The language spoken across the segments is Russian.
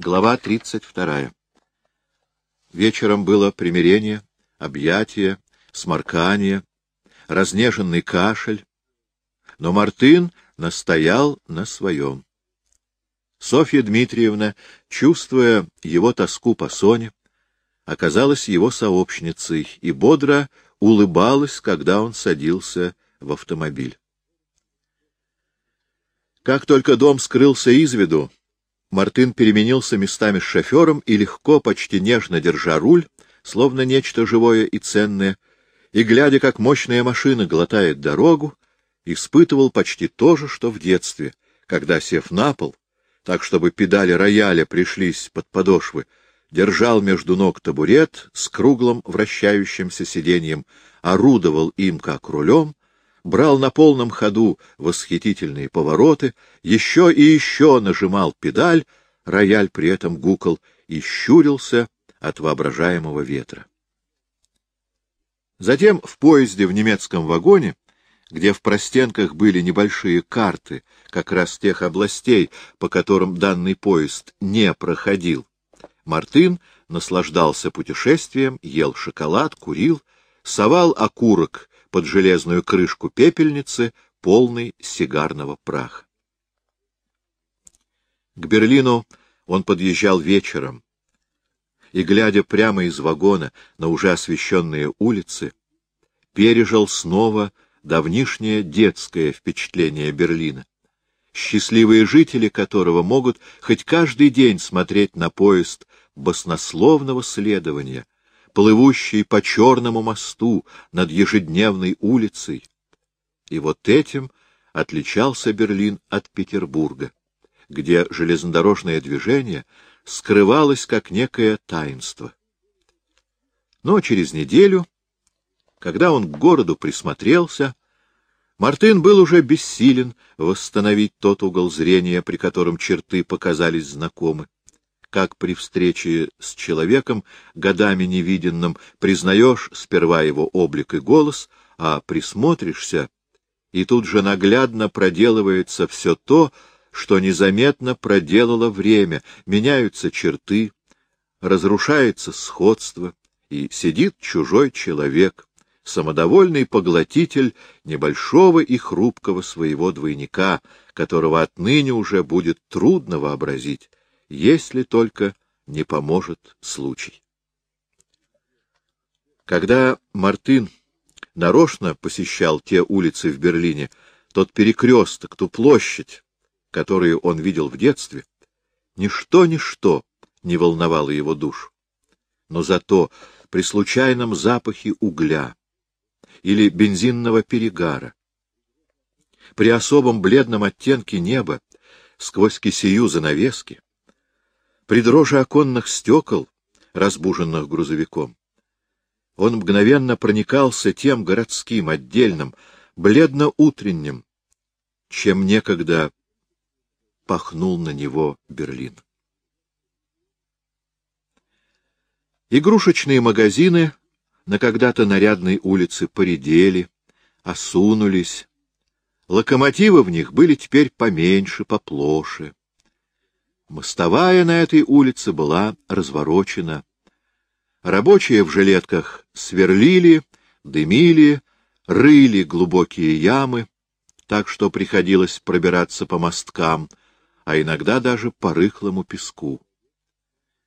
Глава 32. Вечером было примирение, объятие, сморкание, разнеженный кашель, но Мартын настоял на своем. Софья Дмитриевна, чувствуя его тоску по Соне, оказалась его сообщницей и бодро улыбалась, когда он садился в автомобиль. Как только дом скрылся из виду, Мартын переменился местами с шофером и легко, почти нежно держа руль, словно нечто живое и ценное, и, глядя, как мощная машина глотает дорогу, испытывал почти то же, что в детстве, когда, сев на пол, так чтобы педали рояля пришлись под подошвы, держал между ног табурет с круглым вращающимся сиденьем, орудовал им как рулем, брал на полном ходу восхитительные повороты, еще и еще нажимал педаль, рояль при этом гукал и щурился от воображаемого ветра. Затем в поезде в немецком вагоне, где в простенках были небольшие карты как раз тех областей, по которым данный поезд не проходил, Мартын наслаждался путешествием, ел шоколад, курил, совал окурок под железную крышку пепельницы, полной сигарного праха. К Берлину он подъезжал вечером, и, глядя прямо из вагона на уже освещенные улицы, пережил снова давнишнее детское впечатление Берлина, счастливые жители которого могут хоть каждый день смотреть на поезд баснословного следования — плывущий по черному мосту над ежедневной улицей. И вот этим отличался Берлин от Петербурга, где железнодорожное движение скрывалось как некое таинство. Но через неделю, когда он к городу присмотрелся, Мартын был уже бессилен восстановить тот угол зрения, при котором черты показались знакомы как при встрече с человеком, годами невиденным, признаешь сперва его облик и голос, а присмотришься, и тут же наглядно проделывается все то, что незаметно проделало время, меняются черты, разрушается сходство, и сидит чужой человек, самодовольный поглотитель небольшого и хрупкого своего двойника, которого отныне уже будет трудно вообразить, если только не поможет случай. Когда Мартын нарочно посещал те улицы в Берлине, тот перекресток, ту площадь, которую он видел в детстве, ничто-ничто не волновало его душу. Но зато при случайном запахе угля или бензинного перегара, при особом бледном оттенке неба сквозь кисею занавески, при оконных стекол, разбуженных грузовиком. Он мгновенно проникался тем городским, отдельным, бледно-утренним, чем некогда пахнул на него Берлин. Игрушечные магазины на когда-то нарядной улице поредели, осунулись. Локомотивы в них были теперь поменьше, поплоше. Мостовая на этой улице была разворочена. Рабочие в жилетках сверлили, дымили, рыли глубокие ямы, так что приходилось пробираться по мосткам, а иногда даже по рыхлому песку.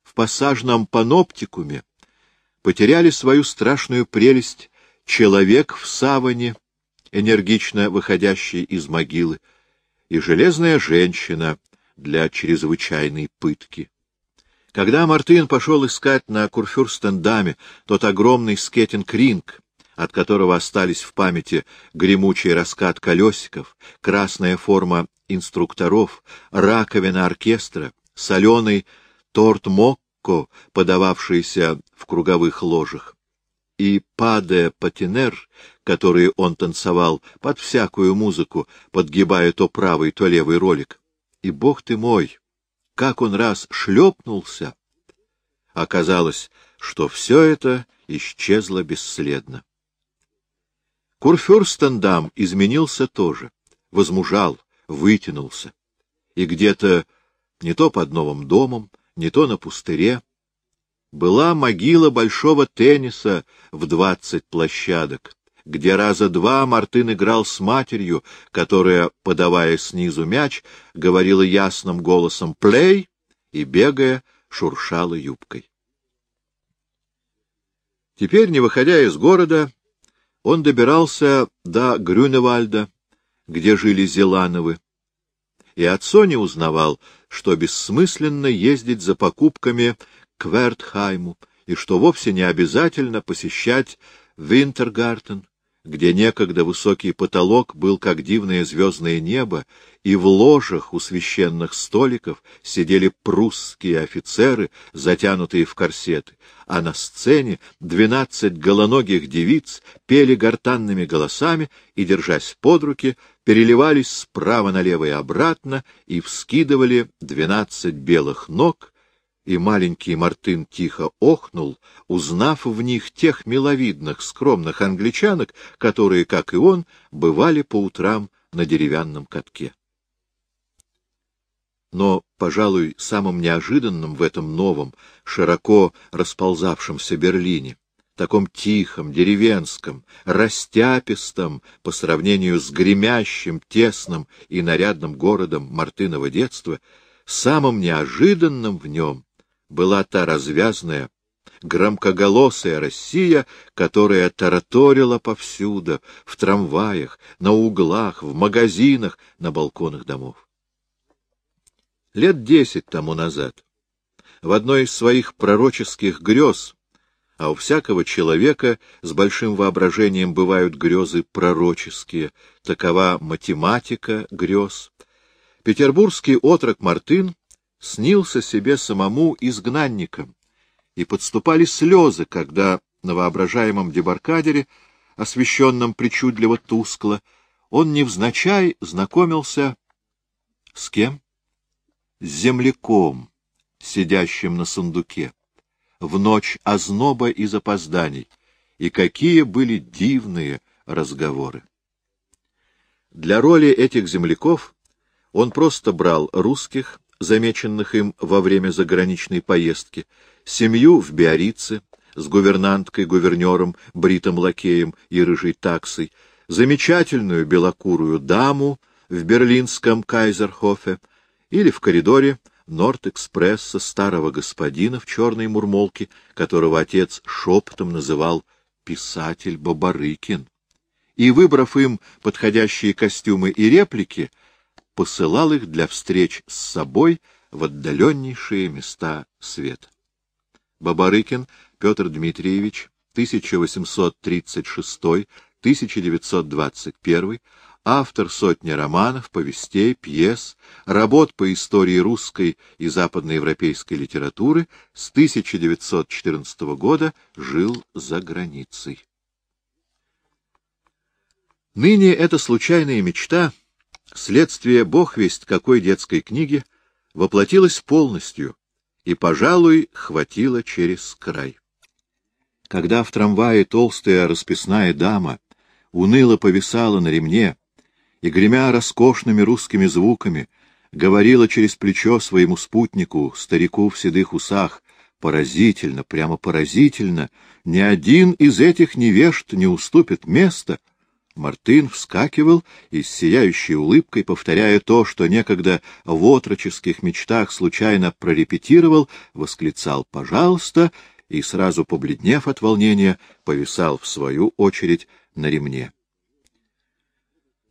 В пассажном паноптикуме потеряли свою страшную прелесть человек в саване, энергично выходящий из могилы, и железная женщина — для чрезвычайной пытки. Когда Мартын пошел искать на Курфюрстендаме тот огромный скетинг-ринг, от которого остались в памяти гремучий раскат колесиков, красная форма инструкторов, раковина оркестра, соленый торт Мокко, подававшийся в круговых ложах, и паде патинер, которые он танцевал под всякую музыку, подгибая то правый, то левый ролик, и, бог ты мой, как он раз шлепнулся! Оказалось, что все это исчезло бесследно. Курфюрстендам изменился тоже, возмужал, вытянулся, и где-то не то под новым домом, не то на пустыре, была могила большого тенниса в двадцать площадок, где раза два Мартын играл с матерью, которая, подавая снизу мяч, говорила ясным голосом «плей» и, бегая, шуршала юбкой. Теперь, не выходя из города, он добирался до Грюневальда, где жили Зелановы, и от Сони узнавал, что бессмысленно ездить за покупками к Вертхайму, и что вовсе не обязательно посещать Винтергартен, где некогда высокий потолок был как дивное звездное небо, и в ложах у священных столиков сидели прусские офицеры, затянутые в корсеты, а на сцене двенадцать голоногих девиц пели гортанными голосами и, держась под руки, переливались справа налево и обратно и вскидывали двенадцать белых ног, и маленький Мартын тихо охнул, узнав в них тех миловидных, скромных англичанок, которые, как и он, бывали по утрам на деревянном катке. Но, пожалуй, самым неожиданным в этом новом, широко расползавшемся Берлине, таком тихом, деревенском, растяпистом по сравнению с гремящим, тесным и нарядным городом Мартынова детства, самым неожиданным в нем была та развязная, громкоголосая Россия, которая тараторила повсюду, в трамваях, на углах, в магазинах, на балконах домов. Лет десять тому назад, в одной из своих пророческих грез, а у всякого человека с большим воображением бывают грезы пророческие, такова математика грез, петербургский отрок Мартын снился себе самому изгнанником, и подступали слезы, когда на воображаемом дебаркадере, освещенном причудливо тускло, он невзначай знакомился с кем? С земляком, сидящим на сундуке, в ночь озноба и запозданий, и какие были дивные разговоры. Для роли этих земляков он просто брал русских, замеченных им во время заграничной поездки, семью в Биорице с гувернанткой, гувернером, бритым лакеем и рыжей таксой, замечательную белокурую даму в берлинском Кайзерхофе или в коридоре Норд-экспресса старого господина в черной мурмолке, которого отец шепотом называл «писатель Бабарыкин». И, выбрав им подходящие костюмы и реплики, посылал их для встреч с собой в отдаленнейшие места света. Бабарыкин Петр Дмитриевич, 1836-1921, автор сотни романов, повестей, пьес, работ по истории русской и западноевропейской литературы, с 1914 года жил за границей. Ныне эта случайная мечта — Следствие бог весть какой детской книги воплотилось полностью и, пожалуй, хватило через край. Когда в трамвае толстая расписная дама уныло повисала на ремне и, гремя роскошными русскими звуками, говорила через плечо своему спутнику, старику в седых усах, поразительно, прямо поразительно, ни один из этих невежд не уступит места — Мартын вскакивал и с сияющей улыбкой, повторяя то, что некогда в отроческих мечтах случайно прорепетировал, восклицал «пожалуйста» и, сразу побледнев от волнения, повисал в свою очередь на ремне.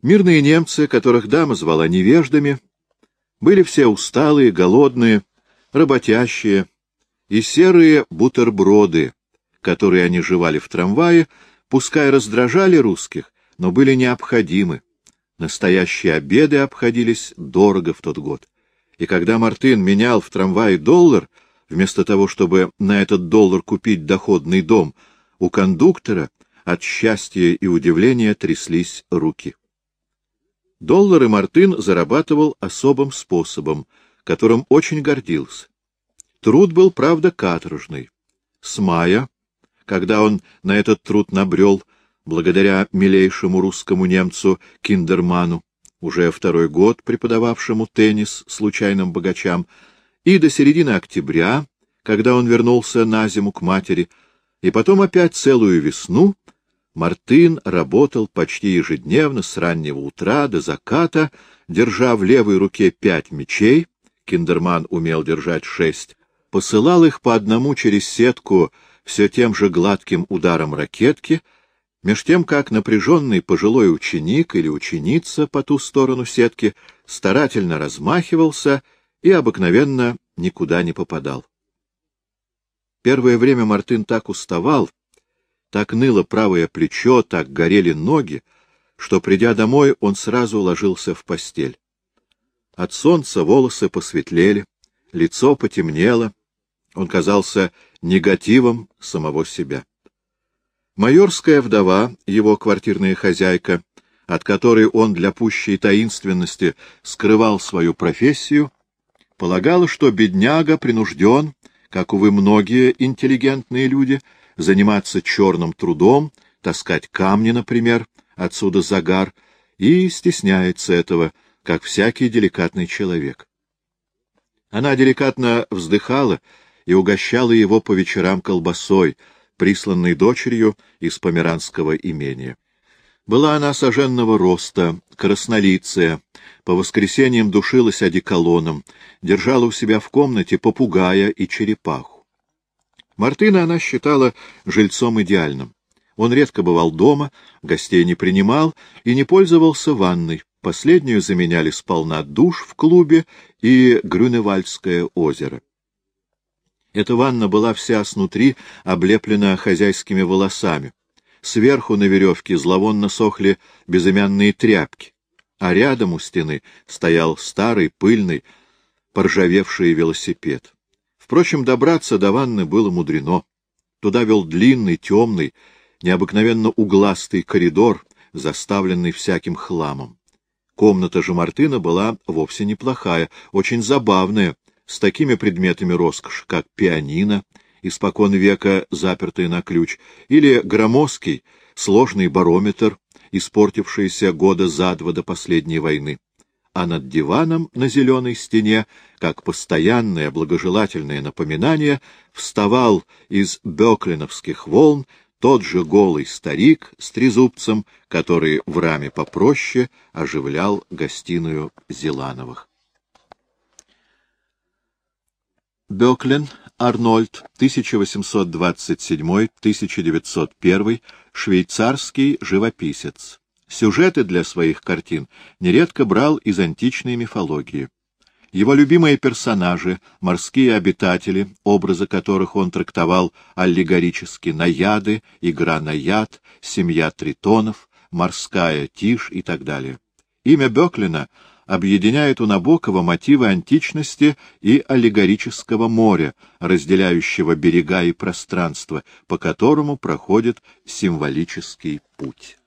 Мирные немцы, которых дама звала невеждами, были все усталые, голодные, работящие, и серые бутерброды, которые они жевали в трамвае, пускай раздражали русских, но были необходимы. Настоящие обеды обходились дорого в тот год. И когда Мартын менял в трамвае доллар, вместо того, чтобы на этот доллар купить доходный дом, у кондуктора от счастья и удивления тряслись руки. Доллары Мартын зарабатывал особым способом, которым очень гордился. Труд был, правда, каторжный. С мая, когда он на этот труд набрел, благодаря милейшему русскому немцу Киндерману, уже второй год преподававшему теннис случайным богачам, и до середины октября, когда он вернулся на зиму к матери, и потом опять целую весну Мартын работал почти ежедневно с раннего утра до заката, держа в левой руке пять мечей, Киндерман умел держать шесть, посылал их по одному через сетку все тем же гладким ударом ракетки, меж тем как напряженный пожилой ученик или ученица по ту сторону сетки старательно размахивался и обыкновенно никуда не попадал. Первое время Мартын так уставал, так ныло правое плечо, так горели ноги, что, придя домой, он сразу ложился в постель. От солнца волосы посветлели, лицо потемнело, он казался негативом самого себя. Майорская вдова, его квартирная хозяйка, от которой он для пущей таинственности скрывал свою профессию, полагала, что бедняга принужден, как, увы, многие интеллигентные люди, заниматься черным трудом, таскать камни, например, отсюда загар, и стесняется этого, как всякий деликатный человек. Она деликатно вздыхала и угощала его по вечерам колбасой, присланной дочерью из померанского имения. Была она соженного роста, краснолицая, по воскресеньям душилась одеколоном, держала у себя в комнате попугая и черепаху. Мартына она считала жильцом идеальным. Он редко бывал дома, гостей не принимал и не пользовался ванной. Последнюю заменяли сполна душ в клубе и Грюневальдское озеро. Эта ванна была вся снутри облеплена хозяйскими волосами. Сверху на веревке зловонно сохли безымянные тряпки, а рядом у стены стоял старый, пыльный, поржавевший велосипед. Впрочем, добраться до ванны было мудрено. Туда вел длинный, темный, необыкновенно угластый коридор, заставленный всяким хламом. Комната же Мартына была вовсе неплохая, очень забавная, с такими предметами роскоши, как пианино, испокон века запертый на ключ, или громоздкий, сложный барометр, испортившийся года за два до последней войны а над диваном на зеленой стене, как постоянное благожелательное напоминание, вставал из беклиновских волн тот же голый старик с трезубцем, который в раме попроще оживлял гостиную Зелановых. Беклин Арнольд, 1827-1901, швейцарский живописец. Сюжеты для своих картин нередко брал из античной мифологии. Его любимые персонажи, морские обитатели, образы которых он трактовал аллегорически, наяды, игра на яд, семья тритонов, морская тишь и так далее. Имя Беклина объединяет у Набокова мотивы античности и аллегорического моря, разделяющего берега и пространство, по которому проходит символический путь.